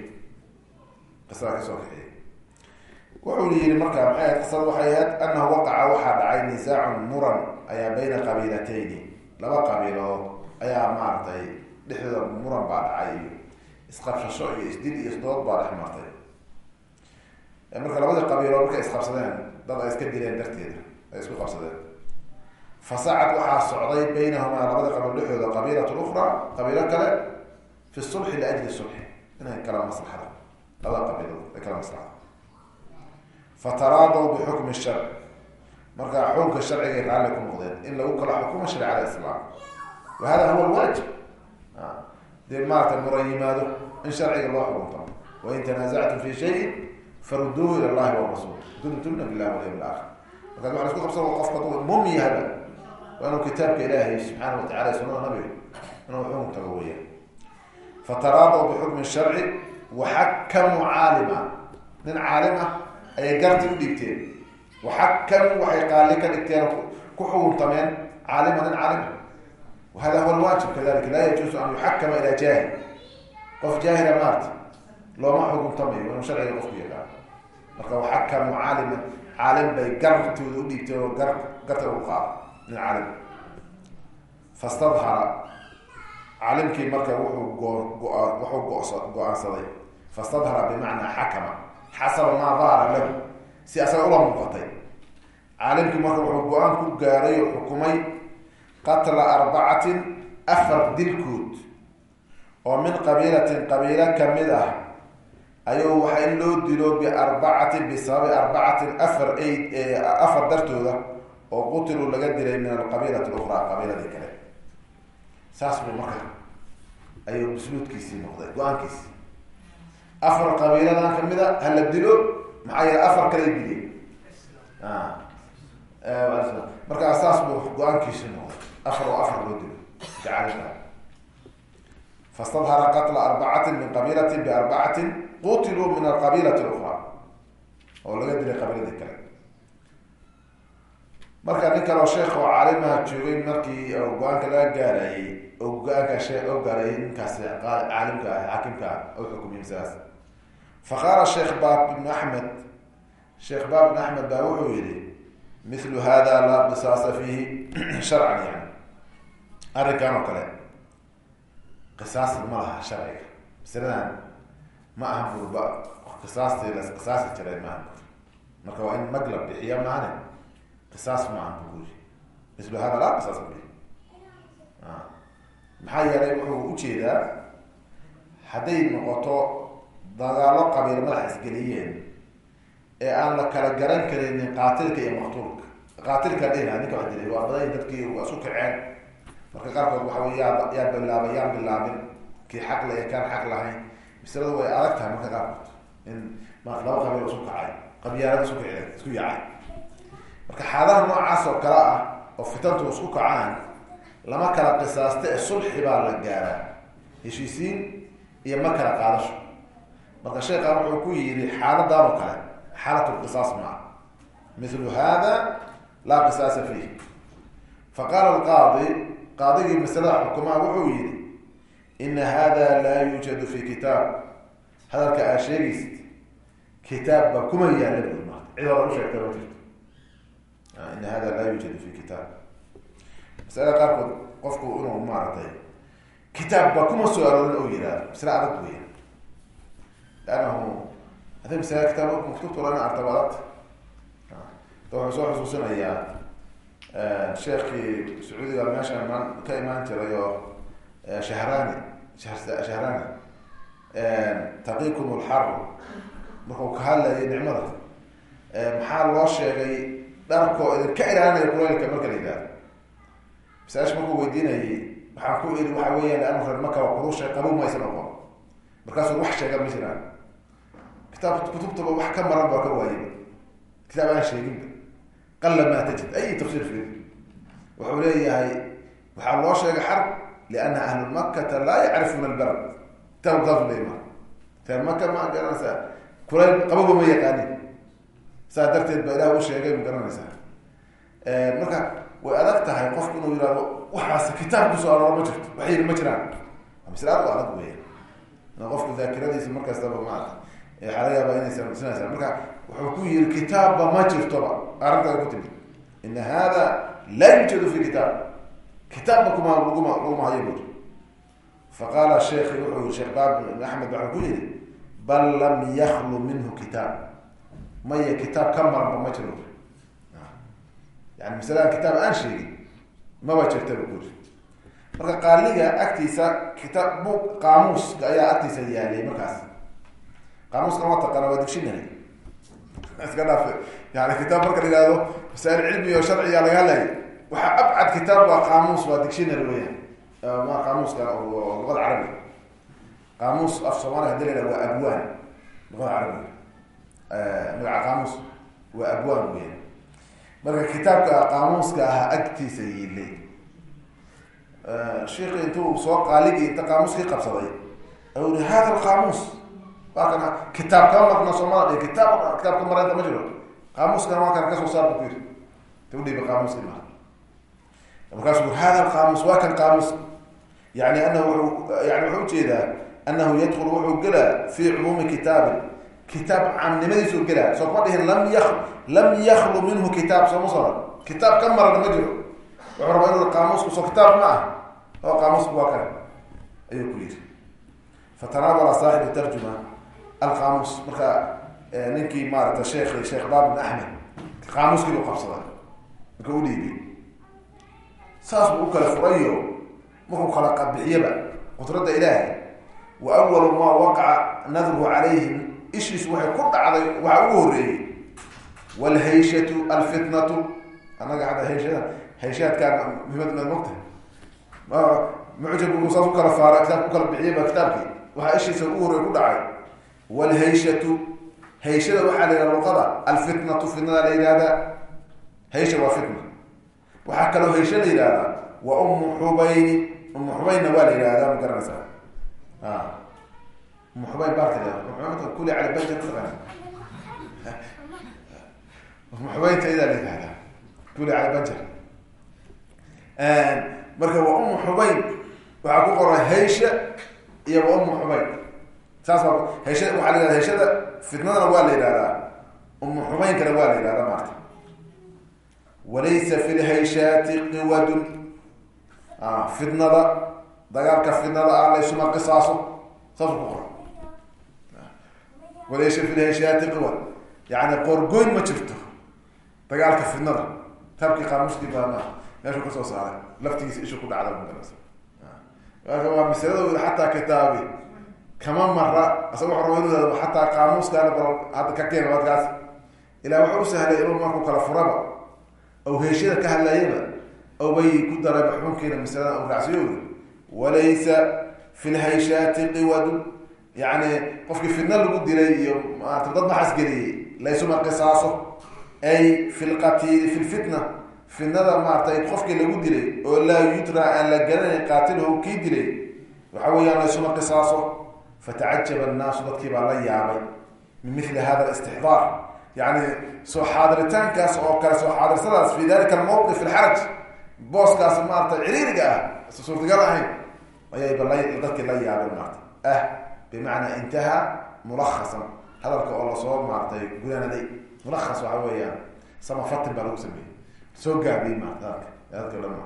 qisada ka soo kaxiyey wuxuu yihi marka maxay ahayd qisada waxay ahayd anahu waqaca waxaa dhacay nisaacun muran ayaa bayna qabiilatayni laba qabiilood ayaa maaragtay dhexdooda muran baa dhacay iyo isqabshasho iyo isdil iyo isdood baa dhex martay. Marka labadii qabiilo markay isqabsadeen dad ay iska dileen darteeda ay isku qabsadeen. Fasacad waxaa socday baynahumaa labada qabiil dhexdooda qabiilat ukra qabiilo kale fi sulxi liajli sulxi inay kala maslaxda labada qabiilood ay kala maslaxda fataraadaw bixukmi sharc marka xukunka sharcigay raalli ku noqdeen in lagu kala xukumo shareecada islaam wa hada huwa lwaajib dee maarata muran yimaado in sharciga loo xukunto wain tanaasactum fi shayin faruduuhu ila llahi warasuul kuntumna billahi walyawm alaakhir markaad waa la isku qabsado qofka aduu mum yahaba waa inuu kitaabka ilaahay subxaana wa tacala sunada nabiga inuu xukun tago weeyaan. Fataraadaw bixukmi sharci waxakamuu caalima. Nin caalim ah ayay garti u dhigteen. Waxakamuu waxay qaali ka dhigteen ku wahada huwa lwaajib kadalika laa yajuusu an yuxakama ilaa jaahil qof jaahila maarta looma xukuntamayo inuu sharciga qofku yaqaan marka waxakamuu caalima caalim bay gartooda u dhiigteen oo gar garta ugu qaado nin caalim fastadhara caalimkii marka wuxuu go- go- wuxuu go- go'aansaday fastadhara bimacnaa xakama xasaba maa dahara lahu si asaga ula muuqatay caalimkii marka wuxuu go'aan ku gaaray oo xukumay qatla arbacatin afar dilkood oo min qabiilatin qabiilo ka mid ah ayuu waxa in loo dilo biarbacatin bisababi arbacatin afar afar dartooda oo qutiluu laga dilay min alqabiilati lukhraa qabiiladii kale. Saas buu marka ayuu masluudkiisii noqday go'aankiisi afar qabiiladan ka mid a hala dilo maxaa yeele afar kale dileen markaa saas buu go'aankiisi noqday afar oo afar loo dilo jacalka fastadhara qatla arbacatin min qabiilati biarbacatin qutiluu min alqabiilati lukraa oo laga dilay qabiiladii kale marka nin kaleo sheekh oo caalimaha joogay markii go'aanka laga gaarayey oo go'aanka shee oo gaarayay ninkaasi caalimka ah xaakimka ah oo xukumiyey masalaas fa qaala sheekh baab ibn axmed sheekh baab ibn axmed baa wuxuu yihi mithlu hada laa qisaasa fiihi sharcan arrinkan oo kale qisaas ma laha sharciga. Masaladan ma aha burba qisaastii las qisaasi jiray maaha marka waa in mag la bixiya maane qisaas ma aha buri mislu hada laa qisaas fiihi maxaa yeelay wuxuu u jeedaa hadday noqoto dagaalo qabiil madax isgeliyeen ee aan la kala garan karinin qaatilka iyo maqtuulka. Qaatilka dhina ninka wax dilay waa badan dadkii waa isu kaceen marka qaarkood waxa wey yaa yaa bilaabay yaan bilaabin kii xaq le kaan xaq lahayn masaladu way adag tahay marka qaarkood. In ma laba qabiil isu kacay qabyaalada isku kaceen isku yacay. Marka xaadaha noocaas oo kale ah oo fitantu isku kacaan lama kala qisaaste ee sulxi baa la gaaraa. Heshiisiin iyo ma kala qaadasho. Marka sheekhan wuxuu ku yidhi xaaladan oo kale xaalat lqisaas maa mithlu hada laa qisaasa fiih. Faqaala alqaadi qaadigii masalada xukumaha wuxuu yihi ina hada laa yuujadu fi kitaab. Hadalka aa sheegaysid kitaabba kuma yaalla bui maata cid hora u sheegta ma jirto. Ina hada laa yuujadu fi kitaab. Masalada qaarkood qofku inuu maaragtay kitaabba kuma soo aroorin oo yihahdo masle adag weya leannahu haddii masala kitaab maktubta lana arta adagta da wuxuu soo xusuusinayaa sheekii sacuudiga meesha imaan ka imaan jiray oo shahrani shahrani. Taqiikum lxar markuu ka hadlayay nicmada. Maxaa loo sheegay dharkoo idinka ilaalinaya kulaylka marka la yidhahdo masaaisha markuu weydiinayay waxaan ku iri waxa weeyaan leana reer maka waa kurusha qabow maysan oqon markaasuu wax sheega ma jiraan. Kitaab kutubtaba wax ka maran baa ka waayay kitaab aan sheeginba qala ma tajid. Ay tafsir fi wuxuu leeyahay waxaa loo sheegay xarb liana ahlu makata laa yacrifuna saas leeyma reer maka ma garanaysaa. Kulayl qaboba ma yaqaanin saas darteed baa ilaah u sheegay ma garanaysaa. Marka way adag tahay qofku inuu yihahdo waxaas kitaab ku soo aroora ma jirto. Wax yiri ma jiraan. Masalaad u adag weya qofku daakiradiisa markastaba waxaa laga yaabaa inaysan sinaysa marka wuxuu ku yihi kitaabba ma jirtoba. Arrintaa ku timid. Ina hada laa yujadu fi kitaab. Kitaabba kuma laguma laguma hayo buri faqaala sheekhi wuxuu sheekh baab ibn axmed waxuu ku bal lam yaklu minhu kitaab. Maya kitaab ka maranba ma jiro. Yani masaladan kitaab aan sheegin maba jirtaba ku yiri marka qaaliga agtiisa kitaab bu qaamuuska ayaa agtiisa yaalay markaas qaamuuska ma taqaana waa dictionary iska dhaaf yani kitaab marka la yihahdo masaa'il cilmi oo sharciga laga hadlay waxaa abcad kitaab waa qaamuus waa dictionary weyan ma qaamuuska luqada carabiga qaamuus af soomaaliya hadi la yhah waa abwaan. Luqada carabiga magaca qaamuus waa abwaan weyan marka kitaabka qaamuuska ahaa agtiisa yiilay sheikhi intuu soo qaaligi inta qaamuuskii qabsaday u i hada alqaamuus waa kana kitaab kama marna soomala kitaab kitaabka maranta ma jiro. Qaamuuskana waa kana ka soo saarba ku yiri ta udhiiba qaamuuski ma markaasu hada alqaamuus waa kan qaamuus. Yani anahu wuxuu yani wuxuu u jeedaa anahu yadkulu wuxuu gelaa fi cumuumi kitaabin kitaab caamnimadiisu gelaa. Soo kuma dhihin lam ya lam yaklu minhu kitaab sooma sora kitaab ka marana ma jiro. Wuxuu rabaa inu qaamuusku soo kitaab ma ah oo qaamuusku waa kan. Ayuu ku yiri fatanaawala saaxibu tarjuma alqaamuus marka ninkii maarata sheekh sheekh baab bin axmed qaamuuskii buu qabsaday marka u dhiibay saas buu u kala furayo markuu kala qabixiyaba qudradda ilaahay wa awalu maa waqaca nadruhu calayhim ishiisu waxay ku dhacday waxaa ugu horreeyey walhayshatu alfitnatu annaga hadda hayshada hayshaadkaa muhiimad mogta mucjabku saas u kala faara kitaab ku kala bixiyaba kitaabkii waxaa ishiisa ugu horreey ku dhacay walhayshatu hayshada waxaa la yihahda luqada alfitnatu fitnada la yihahdaa haysha waa fitna waxaa kaloo haysha la yihahdaa wa umu xubayni umu xubaynna waa la yihahdaa ma garanaysaa a umu xubayn baa kal kuli cala baja mataqaana umu xubaynta idaa la yihahdaa kuli cala baja marka wa umu xubayn waxaa ku qoran haysha iyo wa umu xubayn saas baa hesha waxaa la heshada fitnadana waa la yihahdaa umu xubeynkana waa la yihahdaa maarta. Walaysa fi lhayshaati qiwadun. Fitnada dagaalka fitnada ah laysuma qisaaso saas ku qoran. Walaysa fi lhayshaati qiwad. Yani qorgoyn ma jirto dagaalka fitnada. Taabkii qaamuuskii baama meeshuu ka soo saaray laftigiisa ishu ku dhacda magarasa waa masaladooda xataa kitaabi kama mara wa raba xataa qaamuuskaana bal ka keena wadkaas ilah wuxuu u sahlay inuu markuu kala furaba aw heeshada ka hadlayaba aw bay ku darayba xukunkiina masalada u raacsiyo walaysa fi lhayshaati qiwadun yani qofkii fidna lagu dilay iyo maarata dad maxas geliyey laysuma qisaaso ay fi lqatiili fi lfitna fitnada maaratay qofkii lagu dilay oo laa yudra aan la garanayn qaatilahu kii dilay waxa weeyaan laysuma qisaaso fatacajaba annaasu dadkii baa la yaabay min mili hada alistixdaar yani soo xaadiritaankaas oo kale soo xaadirsadaas fi dalika almawqif alxaraj booskaas maarata ciriiriga ah sa suurtagal ahayn ayayba dadkii la yaabeen maarata ah bimacnaa intaha mulakhasan hadalka oo la soo maaratay gudaanaday mulakhas waxa weeyaan samafatin baa lagu sameeyey soo gaabiyey maarata hadalka hadalka dhama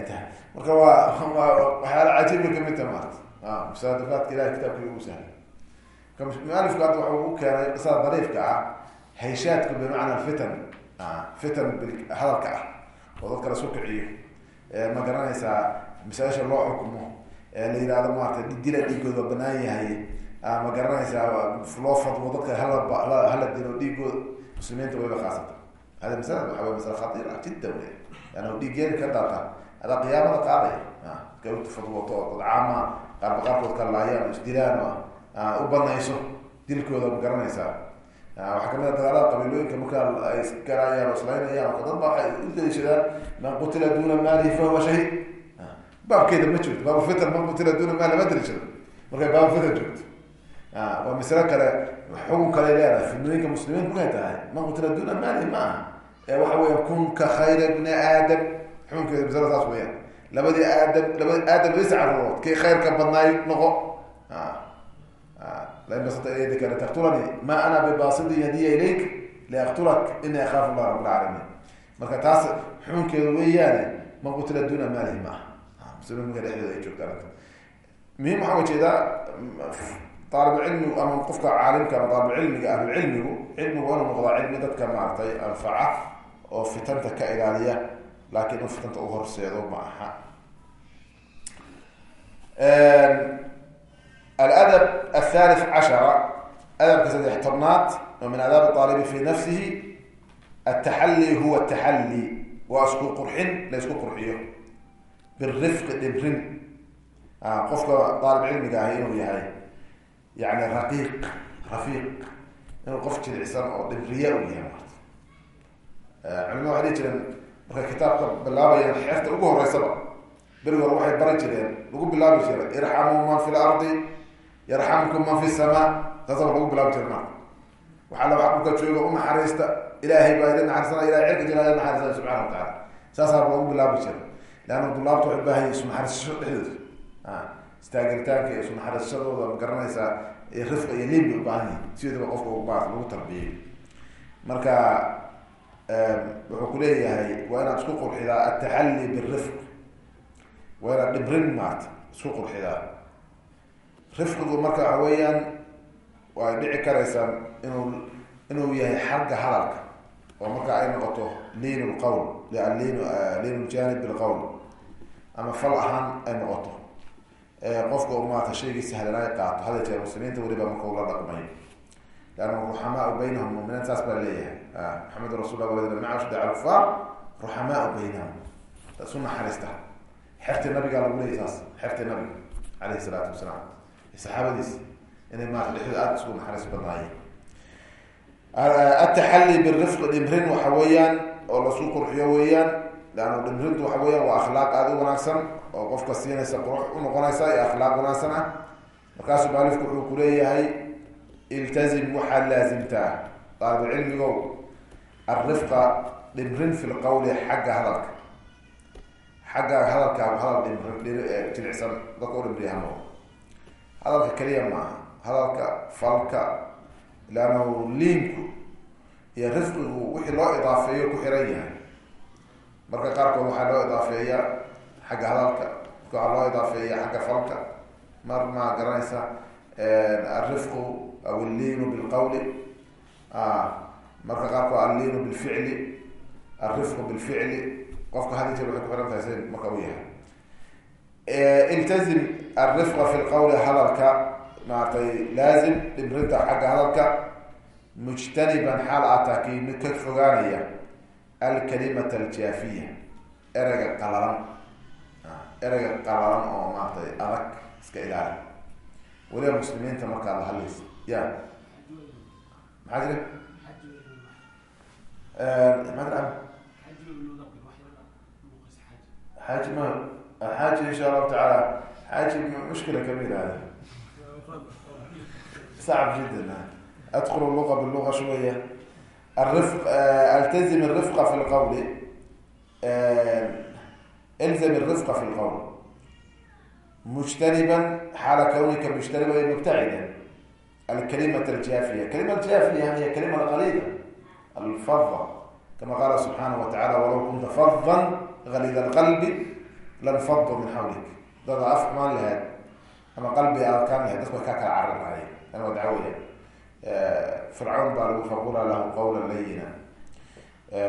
intaha marka waa waxyaala cajiiba ka mid taha maarata musaadafaadka ilahay kitaabkii ugu sahlay mualifku hadda waxuu u keenay qisada dariifka ah hayshaadku bimacnaa fitan. Fitan hadalka ah oo dadka lasu kiciyo. Ma garanaysaa masaa-isha loo xukumo. La yihahdo maarata dila dhiigooda waa banaan yahay ma garanaysaa loo fadwo dadka hala hala dilo dhiigooda. Muslimiinta wayba khaasata. Hada masala waxa wey masala khatiira jidda wey yani dhiiggeeda ka daqa adaa qiyaamada qaadaya ka fadwoto dad caama qaarba qaarkood ka laayaan isdilaan u banayso dilkooda ma garanaysaa waxaa ka mid a dagaalada qabiilooyinka markaa ay garaayaan o islaynayaan o dad ba waxay u daliishadaan man qutila duuna maalihi fahuwa shahiid baabkeeda ma joogto baab fitr man qutila duuna maali lama daliishado. Markay baab fitr joogto. Waa masalo kale xukun kale leedahay fidnooyinka muslimiin kukay tahay man qutila duuna maalihi ma aha ee waxa weya kun ka khayra bni aadam xukunkeeda masalo saas weyaan labadii aadam labadi aadam labadiisa caruurood kii khayrka badnaay noqo. Lain basata yadika litaktulanii ma ana bibasidi yadiya ilayk liaktulak ini akaafu llah rab lcaalamiin marka taas xukunkeedu weeyaane man qutila duuna maalihi ma aha. Muslimiin marka dhexdeeda ay joogta muhiim waxaa u jeedaa aalibcilmigu ama qofka caalimka ama aalibcilmiga ahlulcilmigu cilmigu inuu noqdaa cilmi dadka maaragtay anfaca oo fitanta ka ilaaliya laakiin in fitanta u horseedo ma aha. Aladab athalith cashara adabka saddex tobnaad oo min aadaab aalibi fi nafsihi ataxalli huwa taxalli waa isku qurxin la isku qurxiyo. Birifqi dhibrin. Qofka aalib cilmiga ahi inuu yahay yani raqiiq rafiiq inuu qof jilicsan oo dhibriya u yahay marta culimada waxay dhihi jireen markay kitaabka bilaabayeen xeerta ugu horeysaba beri hore waxay bari jireen lagu bilaabi jiray irxamuu man fi lardi yarxamkum man fi samaa. Taasaba lagu bilaabi jira marka. Waxaa la dhulka jooga u naxariista ilaahay baa idin naxariisana ilahay cirka jira idin naxariisana subxana wa taala saasaa lagu bilaabi jira leanna dulaabta waxay ubaahan isu naxariisasho dhexdooda. Istaagiritaanka iyo isu naxariisashadooda ma garanaysaa rifqa iyo liin bay ubaahan yihiin sidaba qofka ba lagu tarbiyey. Marka wuxuu kuleeyahay waa inaad isku qurxidaa ataxalli birifq waa inaad dhibrin maarta isku qurxidaa. Rifqigu marka waxa weeyaan way dhici karaysaa inuu inuu yahay xagga hadalka. Oo marka ay noqoto liin lqawl liin liin ljanib bilqawl ama fal ahaan ay noqoto. Qofka u maarata shaygii sahlan ay qaato hada jeer muslimiinta weliba marka ula dhaqmayo leanna ruxamaau baynahum muminiin saas baa leeyahay maxamed rasul la waladina maca shda alkufaar ruxamaau baynahum isu naxariista. Xerti nabigaa lagu leeyay saas. Xerti nabiga caleyhi salaatu wasalaam saxaabadiis inay maarata dhexdooda aada isku naxariis badnaayeen. Ataxalli birifqi dhimrin waxa weeyaan oo lasu qurxiyo weeyaan leanna dhimrintu waxa weeyaan waa akhlaaq aada u wanaagsan oo qofka siinaysa qurux unoqonaysa iyo akhlaaq wanaagsan ah markaasuu maalifku wuxuu kuleeyahay iltazim waxaad laasimtaa daalibu cilmigow alrifqa dhimrin fi lqawli xagga hadalka. Xagga hadalkaagu hadal dhimrin jilicsan dadka u dhimriyahamo hadalka keliya maaha. Hadalka falka leannahu liinku iyo rifqigu wixii loo idaafeeyo ku xiran yahay. Marka qaarkood waxaa loo idaafeeya xagga hadalka marka waxaa loo idaafeeya xagga falka. Mar maa garanaysa alrifqu aw alliinu bilqawli marka qaarkood alliinu bilficli alrifqu bilficli qofka hadi jeer waxay ku xiran tahay si marka u yahay. Iltazim alrifqa fi lqawli hadalka maaragtay laazim dhibrinta xagga hadalka mujtaniban xaal ataa kii mid ka fogaanaya alkalimata aljaafiya ereyga qalalan. Ereyga qalalan oo maaragtay adag iska ilaali weliba muslimiinta markaad la hadlaysa. Ya. Maxaa jira xaaji ma xaaji insha allahu tacaala xaaji mushkila kamid hada صعب جدا ادخل اللغة باللغة شوية الرفق التزم الرفق في القول الزم الرفق في القول مجتنبا حال كونك مجتنبا أي مبتعدا الكلمة الجافية الكلمة الجافية هي كلمة غليظة الفظة كما قال سبحانه وتعالى ولو كنت فظا غليظ القلب لانفضوا من حولك هذا أفهم لهذا أما قلبي كان لهذا كاكا عرض عليه أنا ودعوية fircawn baa lagu faqula lahu qawla layina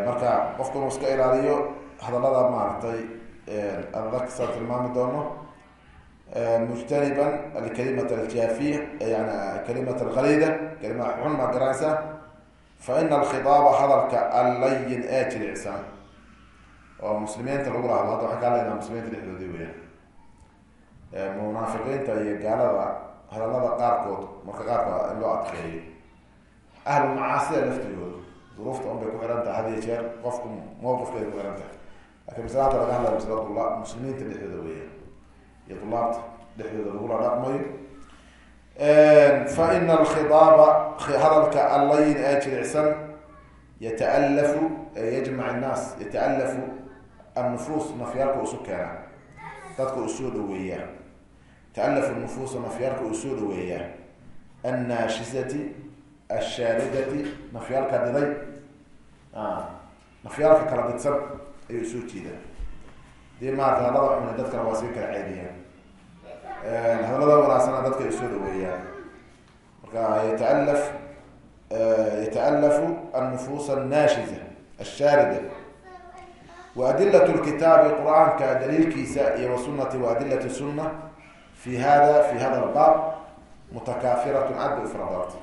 marka qofku inuu iska ilaaliyo hadallada maaragtay adagsa tilmaami doono mujtaniban alkalimat aljaafiya yani kalimat alkalida kalimada xun maa garanaysa fa ina alkhidaaba hadalka allayin ee jilicsan oo muslimiinta lagu lahado hadda waxaan ka hadlaynaa muslimiinta dhexdoodii weyaan munaafiqiinta iyo gaalada hadallada qaarkood marka qaarkood in loo adkeeyo ahlu macaasida laftigooda duruufta un bay ku xihan tahay had iyo jeer qofku mawqifkeeda ku xihan tahay laakiin masala hadda laga hadlaya masala dula muslimiinta dhexdooda weeyaan iyo dulaabta dhexdooda lagula dhaqmayo fa ina alkhidaaba hadalka allayin ee jilicsan yataalafu yajmac innaas yataalafu annufuus nafyaalka isu keena. Dadka u soo dhaweeyaa taalafu nufuusa nafyaalka uu soo dhaweeyaa annaashisati ashaaridati nafyaalka diday. Nafyaalka kala didsan ayuu u soo jeedaa. Dii maarata hadada xune dadkana waa sii kala ceediyaan hadalada wanaagsana dadka ay u soo dhaweeyaan marka yataalaf yataalafu annufuus annaashiza ashaarida wa adilat lkitaabi qur'aanka daliilkiisa iyo wasunati wa adilat sunna fi hada fi hada bay u fara badanta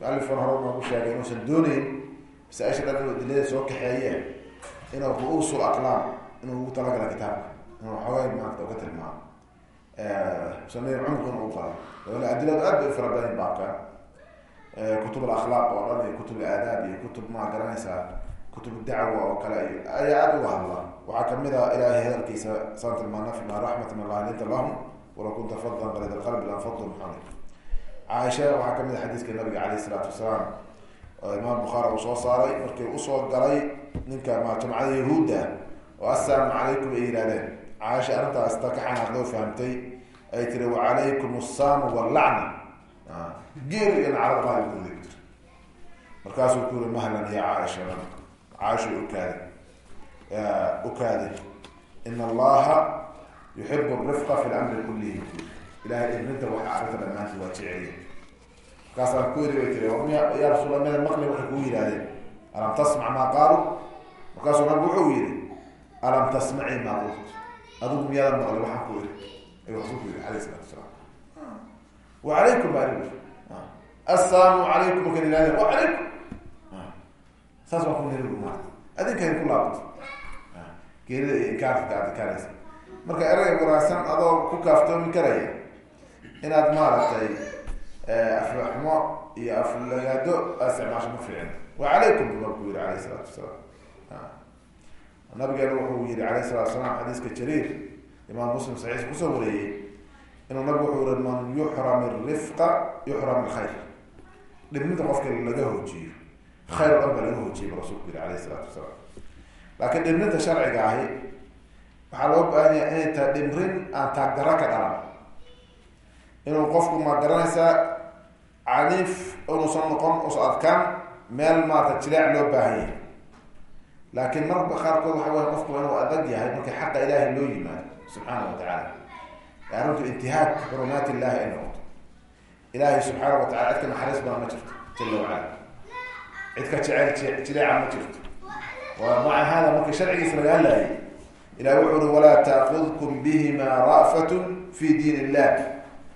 mualifkan hore noogu sheegay inuusan dooneyn masaa-isha dhan inuu adilada soo kaxeeye inuu ru-uusul aqlaam inuu ugu talagala kitaabka inuu xoogaa maanta uga tilmaamo musanidin cumqina u qala wala adiladu aad bay u fara badan baabkan kutub alakhlaaq oo dhan iyo kutub alaadaab iyo kutub maa garanaysaa kutub dacwa oo kale iyo ayaa aada uga hadla. Waxaa ka mid a ilaahay hadalkiisa saan tilmaana fima raxmat min allah linta lahum walaw kunta fadan qalid alqalbi lanfadu maxamed caaisha waxaa ka mid a xadiiska nabiga caleyh isalaatu wasalaam oo imaam bukhaari uu soo saaray markii u soo galay ninka ma jamcada yahuudda oo assalaamu calaykum ay yihahdeen caaisha arrintaas ta ka xanaaqdoo fahamtay ay tiri wacalaykum assaamu wallacna geer iyo nacrada maalinkoodi ku jir markaasuu ku yuri mahlan ya caaisha caaisha ukaadi ukaadi in allaha yuxibu rifqa fi lamri kullihi. Ilahay dhibrinta waxa arrinta dhammaanti waa jeceliya. Markaasaan ku yiri bay tiri ya rasuula mida maqli waxay kuu yidhahdeen alam tasmac maa qaalu? Markaasuu nabigu wuxuu yihi alam tasmaci maa qult adigu miyaadan maqli waxaan ku iri ayuu rasuulku yihi alayh isalatu wasalaam wacalaykum baa ii assalaamu calaykum markan ihahde wacalaykum saas baa ku niri maarta adinkan ku laabato geerida iyo inkaarka ka adikaanaysa marka erayga wanaagsan adoo ku kaaftoomi karaya inaad maaragtay aflaxmo iyo aflagaado isticmaasho ma fiicin wacalaykum bu markuu yihi alayh isalaatu wasalaam nabigeena wuxuu yihi alayh salatu wasalaam xadiiska jariir imaam muslim saxiixa ku soo wareeyey inuu nabigu wuxuu yihi man yuxram rifqa yuxram alkhayr. Dhibminta qofka laga hoojiyo khayr o dhan ba laga hoojiyay ba rasulku yihi alayh isalaatu wasalaam laakiin dhibrinta sharciga ahi waxaa loo baahan yahay inay tahay dhimrin aan taagdaro ka dhalan. Inuu qofku ma garanaysaa caniif inuusan noqon usa adkaan meel maarata jileec loo baahan yahay laakiin marka qaarkood waxa wey qofku inuu adag yahay markii xaqa ilaahay loo yimaado subxaana wa tacaala arrintu intihaak xurumaat illahi ay noqoto ilaahay subxaana wa tacala cid ka naxariis badan ma jirto jala wacala cid ka jecel jileeca ma jirto wa maca hada markii sharcigiisa laga hadlaayay ilahi wuxu uri walaa taakudkum bihima ra'fatun fi diin illah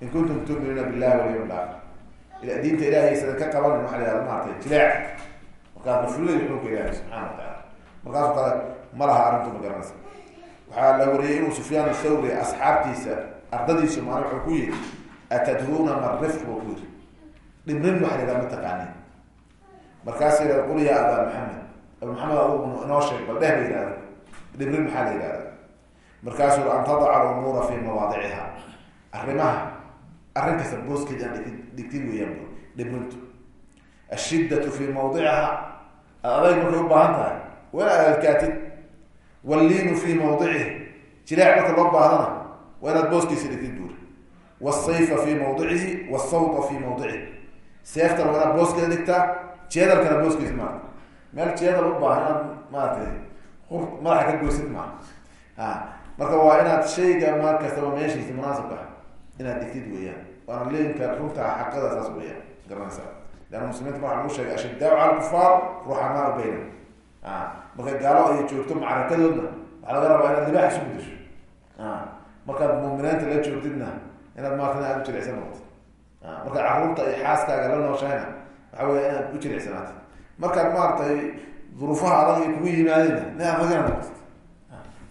in kuntum tuminuuna billahi walyawm alaakhir diinta ilahaysada ka qaban waxa la yahada maartay jileec markaas mafulada xukunka ilahi subxana wa markaasu kale ma laha arrintu ma la wariyey inuu sufyaan thawri asxaabtiisa ardadiisu maalin wuxuu ku yihi atadruuna ma rifq buu ku yiri dhimrin waxa la ma taqaanin markaas yidhahda qul ya abaa maxamed aba maxamed adugu inoo sheeg bal dheh ba yihahda dhimrin maxaa la yihahda markaasuu an tadaca alumuura fi mawaadiciha arrimaha arrin kasta booskeeda aan dhigi dhigtin weeyaan dhimrintu ashiddatu fi mawdiciha adayg markay u baahan tahay waa inaad adkaatid walliinu fi mawdicihi jilaac marka loo baahdana waa inaad booskiisa dhigtid buuri wasayfa fi mawdicihi wasawta fi mawdicihi seeftana waa inaad booskeeda dhigtaa jeedalkana booskiisa maarata meel jeedal u baahan inaad maaratay ur madaxa ka goysid maaha a marka waa inaad shayga maar kastaba meeshiisa munaasabka ah inaad dhigtid weeyaan. Waana leenka runta xaqada saas weeyaan. Garanaysa leanna muslimiinta marxa lagu sheegay ashiddaau cala kufaar ruxamaau bayna a markay gaalo ay joogto macrakadoodna waxaa laga rabaa inaad libaax isu gudasho. A markaad muuminiinta la joogtidna inaad maarata aad u jilicsan noqoto a markaad carruurta iyo xaaskaaga la nooshahayna waxa weya inaad u jilicsanaata markaad maaratay duruufaha adag ay kugu yimaadeenna nin aad ragana noqoto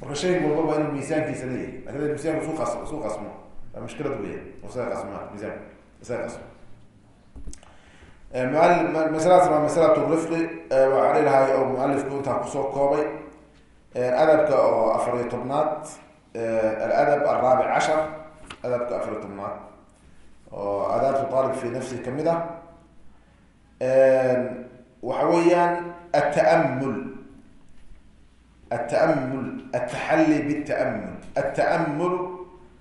marka shay walbaba inuu miisaankiisa leeyahay laakiin da miisanka isu qas isu qasmo waa mushkilad weya isaga qasma miisanka isaga qasmo masaladaas waa masalatu rifqi waxaa leelahay oo mualifku intaa ku soo koobay. Adabka oo afar iyo tobnaad aladab alraabic cashar adabka afar iyo tobnaad. Oo adaabtu aalib fi nafsihi ka mid ah. Waxa weeyaan ataamul ataamul ataxalli bitaamul ataamul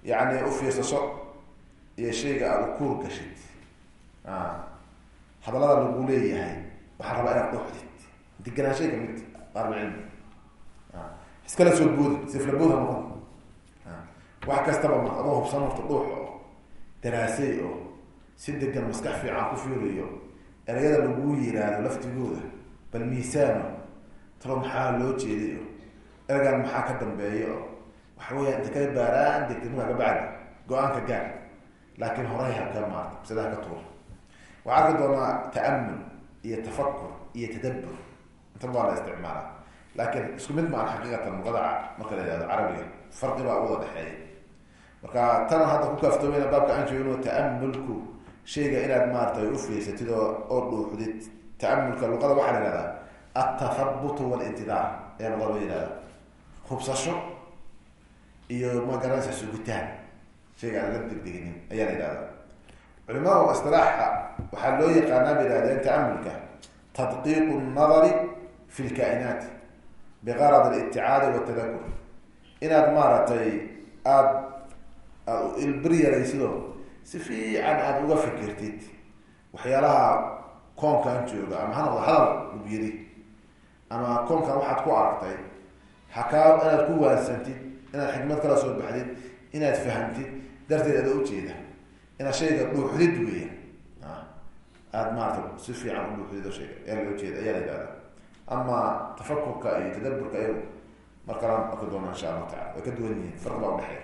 yani ufiirsasho iyo shayga aada ukuur gashid hadalada lagu leeyahay waxaa rabaa inaad dooxdid deganaanshay ka mid aalibcilmi iskala soo boodi sifla bood ha noqon. Wax kastaba ma adoo hubsan horta dhuux oo daraasay oo si degan maskax fiican ku fiiriyo ereyada laguu yiraahdo laftigooda bal miisaano talo maxaa loo jeeday oo ereygan maxaa ka dambeeya oo waxa weya inta kala baaraan degtay markaa kabacdi go'aanka gaar. Laakiin horay haka maarta masada haka tuur waxaa arki doonaa ta'amul iyo tafakur iyo tadabbur. Intan waa la isticmaala. Laakiin isku mid maan xaqiiqatan luqada marka la yihahdo carabiga. Farqi baa uwada dhexeeya. Marka tan hadda ku kaaftoomayna baabka aan joogin ta'amulku shayga inaad maaratay ufiirsatid oo oo dhuuxdid ta'amulka luqada waxaa la yihahdaa altathabut walintidaar ayaa luqada loo yihahda hubsasho iyo magaranaysa sugitaan. Shayga aan la degdeginin ayaa la yihahda culimada istilaaxa waxaa loo yaqaanaa ba yihahdeen ta'amulka tadqiiqu nnadari fi lkaa'inaat biqarad alibticaadi watadakur inaad maaragtay aada aada ilbiryaraysido si fiican aada uga fikirtid waxyaalaha koonkan jooga ama ha noqdo hadal gubyiri ama koonkan waxaad ku aragtay hakaa inaad ku waansantid inaad xikmad kala soo baxdid inaad fahamtid darteed ada ujeeda inaad shayga dhuuxdid weya aada maarata si fiican u dhuuxdid o shayga ayaa loo jeeda ayaa la yihahda ama tafakurka iyo tadaburka iyagu mar kalaan arki doona insha allahu tacala way ka duwan yihiin farqi baa udhexeeya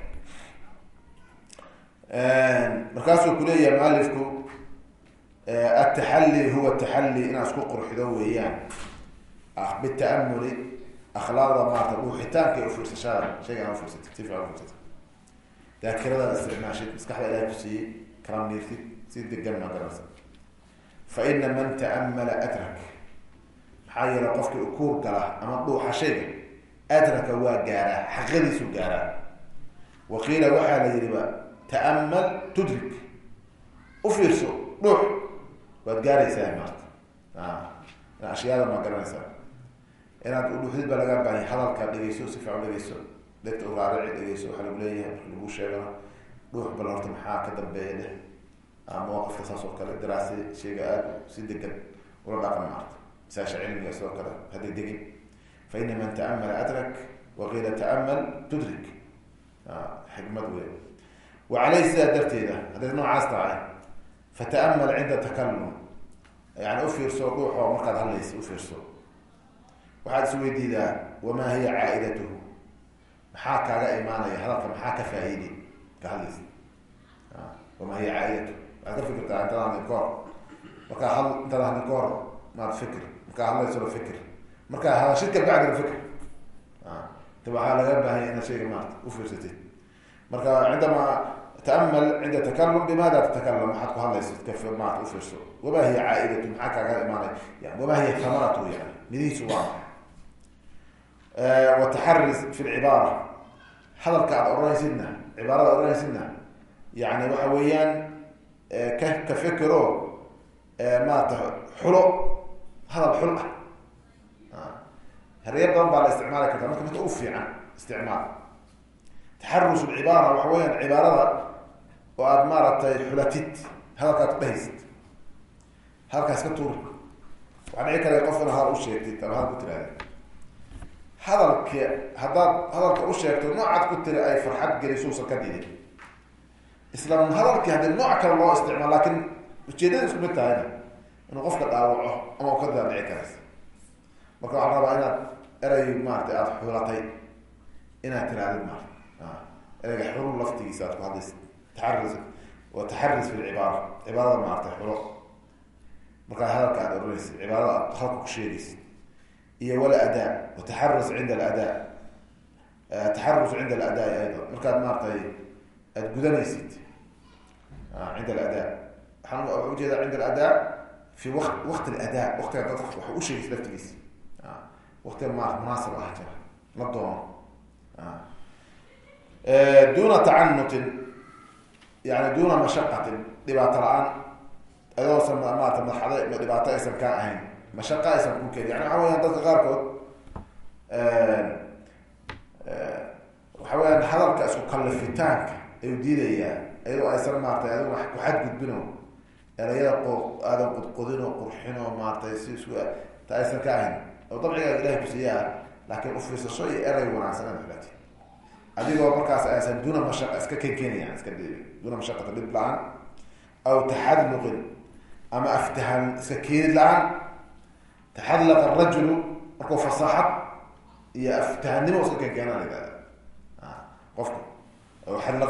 markaasuu kuleeyahay mualifku ataxalli huwa taxalli inaad isku qurxido weeyaan. Bita'amuli akhlaaqda maarata dhuuxitaanka iyo ufiirsashada shaygan ufiirsatid si fiican ufiirsatid daakirada isticmaashid maskaxda ilahay ku siiyey kala miirtid si degan maa garanaysa fa ina man ta'amala adrak maxaa yeele qofkii ukuur gala ama dhuuxa shayga adraka waa gaaraa xaqadiisu gaaraa. waqiila waxaa la yihi ba ta'amal tudrik ufiirso dhuux waad gaaraysaa maarta ashyaada maa garanaysaa. inaad udhuuxdid baa laga baahanya hadalka dhegeyso si fiican dhegeyso. dadka uraarici dhegeyso. waxaa lagu leeyahay marka lagu sheegana. dhuux bal horta maxaa ka dambeeya dheh mawaqifka saas oo kale daraase sheega aada si degan ula dhaqan maarta masaasha cilmiga sidoo kale ha degdegin fa ina man ta'amala adrak waqiila ta'amal tudrik. Xikmad wey wa caleyh sidaa darteeda hadday noocaas tahay fata'amal cinda takalum yani ufiirso dhuuxoo markaad hadlaysa ufiirso waxaad is weydiidaa wamaa hiya caaidatuhu? Maxaa kaaga imaanaya? Hadalka maxaa ka faa'iiday ka hadlaysa. Wamaa hiya caaidatuhu waxaad ka fikirtaa intaad hadlin kahor markaa had intaad hadlin kahor maad fikir markaa hadlaysolo fikir markaa hadashid ka bacdina fikir ta waxaa laga baahanya inaad shayga maarata ufiirsatid marka cindama ta'amal cinda takalum bimaada tatakalam waxaad ku hadlaysid ka maarata ufiirso wamaa hiya caaidatu maxaa kaaga imaanaya yani wamaa hiya thamaratu yani midihiisu waa wataxaris fi lcibaara hadalka aad oranaysidna cibaarada ad oranaysidna yani waxa weeyaan ka fekero maarata xulo hadal xul ah. Hareer badan baa la isticmaali kartaa marka midka u fiican isticmaal taxarus lcibaara waxa weyaan cibaarada oo aada maaragtay xulatid hadalkaad ku dhehaysid hadalkaas ka tuuri waxaa dhici kara qof ina hadal u sheegtid ama hadal ku tirahdid hadalki haddaad hadalka u sheegto noocaad ku tiri ay farxad gelisuusan ka dhidin isla hadalkii haddii nooc kale loo isticmaal laakiin ujeedada isku mid tahayna inuu qofka dhaawaco ama u ka daadhici karaysa marka waxaa rabaa inaad erey maarata aada xulatay inaad tirahdid maarata ereyga xulul laftigiisa aad ku hadlaysa taxaris wa taxaris fi lcibaara cibaarada maarata xulo. Markaa hadalka aad oranaysid cibaarada aad hadalka ku sheegaysid. Iyo wala adaa wataxarus cinda aladaa taxarus cinda aladaa ayda markaad maaratay aada gudanaysid cinda aladaa waxaan waa ujeeda cinda aladaa fi wa waqti aladaa waqtiga dad wax usheegaysa laftigiisa waqtiga ma munaasib ah jira la doono duna tacanutin yani duna mashaqatin dhibaato la'aan ayadoosan maarata madaxda dhibaato aysan kaa ahayn mashaqa aysan ku keen yani waxa weyaan dadka qaarkood waxa weyaan hadalka isku kallifitaanka ayuu iyadoo aysan maaratay adigu wax ku xadgudbino erayada qo aadan qudqudinoo qurxinoo maaratay si isku ta aysan ka ahayn. Oo dabcigaa ilahay kusiiyaa laakiin ufiirsasho iyo eray wanaagsan ad xulati adigoo markaas aysan duna mashaqa iska kenkenaya iska duna mashaqata dhib la'aan aw taxadluqin ama aftahan iska keenid la'aan. Taxadlaqa arajulu markuu fasaaxad iyo aftahanimo iska kenkeenaa la yihahda qofka